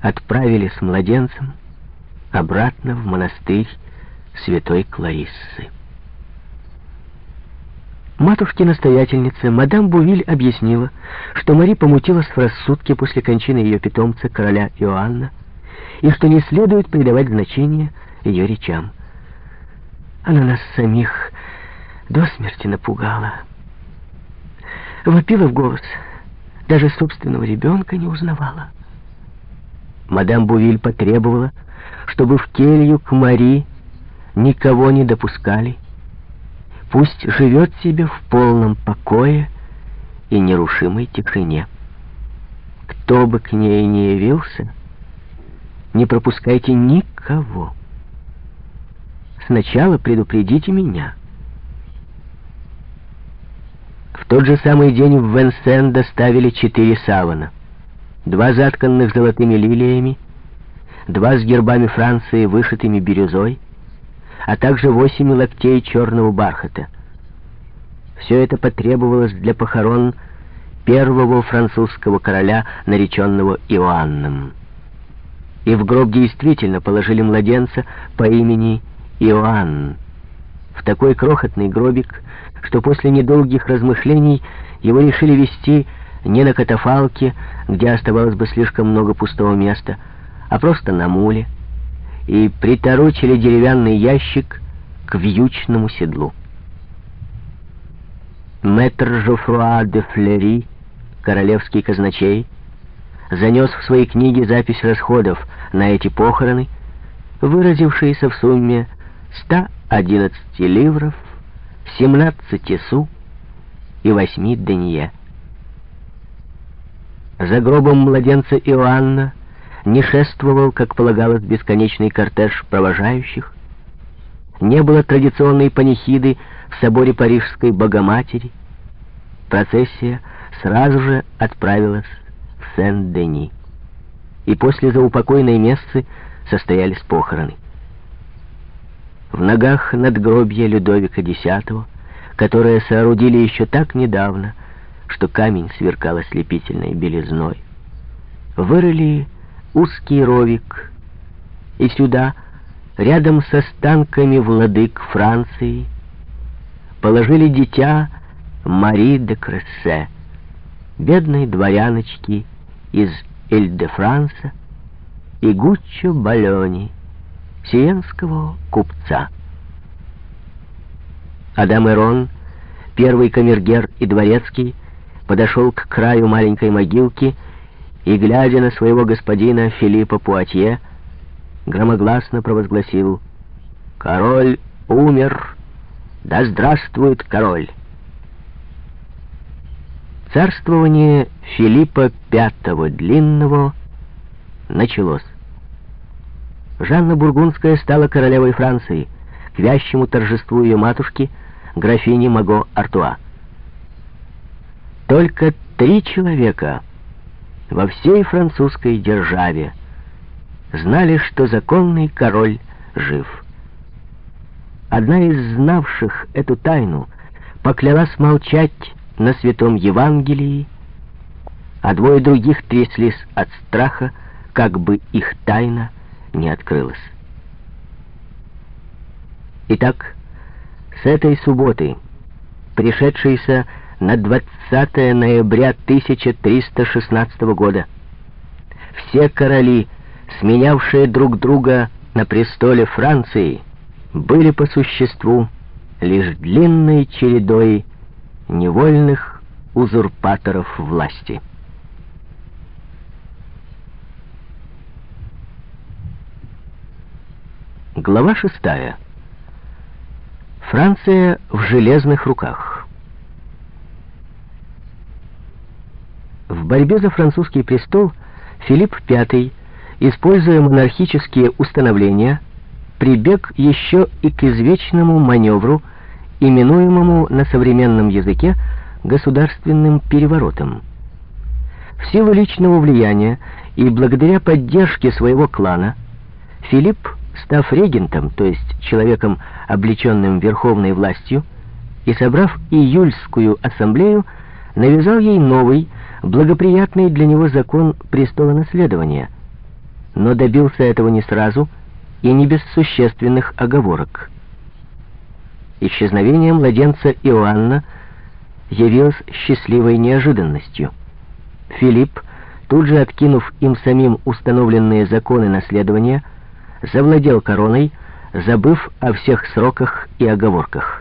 отправили с младенцем обратно в монастырь святой Клариссы. Матушке-настоятельнице мадам Бувиль объяснила, что Мари помутилась в рассудке после кончины ее питомца, короля Иоанна, и что не следует придавать значение ее речам. Она нас самих до смерти напугала. Вопила в голос, даже собственного ребенка не узнавала. Мадам Бувиль потребовала, чтобы в келью к Мари никого не допускали. Пусть живет себе в полном покое и нерушимой тишине. Кто бы к ней не явился, не пропускайте никого. Сначала предупредите меня. В тот же самый день в Венсен доставили четыре савана. Два затканных золотыми лилиями, два с гербами Франции, вышитыми бирюзой, а также восемь локтей черного бархата. Все это потребовалось для похорон первого французского короля, нареченного Иоанном. И в гроб действительно положили младенца по имени Иоанн. В такой крохотный гробик, что после недолгих размышлений его решили вести не на катафалке, где оставалось бы слишком много пустого места, а просто на муле, и приторочили деревянный ящик к вьючному седлу. Мэтр Жофруа де Флери, королевский казначей, занес в свои книги запись расходов на эти похороны, выразившиеся в сумме 111 ливров, 17 су и 8 денье. За гробом младенца Иоанна не шествовал, как полагалось, бесконечный кортеж провожающих, не было традиционной панихиды в соборе Парижской Богоматери. Процессия сразу же отправилась в Сен-Дени. И после заупокойной мессы состоялись похороны. В ногах надгробья Людовика X, которое соорудили еще так недавно, что камень сверкал ослепительной белизной, вырыли узкий ровик, и сюда, рядом с останками владык Франции, положили дитя Мари де Крессе, бедной дворяночки из Эль-де-Франса и Гуччо Балёни, сиенского купца. Адам Эрон, первый камергер и дворецкий, подошел к краю маленькой могилки и, глядя на своего господина Филиппа Пуатье, громогласно провозгласил «Король умер! Да здравствует король!» Царствование Филиппа V Длинного началось. Жанна Бургундская стала королевой Франции, к вящему торжеству ее матушки, графини Маго Артуа. Только три человека во всей французской державе знали, что законный король жив. Одна из знавших эту тайну поклялась молчать на святом Евангелии, а двое других тряслись от страха, как бы их тайна не открылась. Итак, с этой субботы, пришедшейся на 20 ноября 1316 года, все короли, сменявшие друг друга на престоле Франции, были по существу лишь длинной чередой невольных узурпаторов власти. Глава шестая. Франция в железных руках. В борьбе за французский престол Филипп V, используя монархические установления, прибег еще и к извечному маневру, именуемому на современном языке государственным переворотом. В силу личного влияния и благодаря поддержке своего клана Филипп Став регентом, то есть человеком, облеченным верховной властью, и собрав июльскую ассамблею, навязал ей новый, благоприятный для него закон престола наследования, но добился этого не сразу и не без существенных оговорок. Исчезновение младенца Иоанна явилось счастливой неожиданностью. Филипп, тут же откинув им самим установленные законы наследования, завладел короной, забыв о всех сроках и оговорках.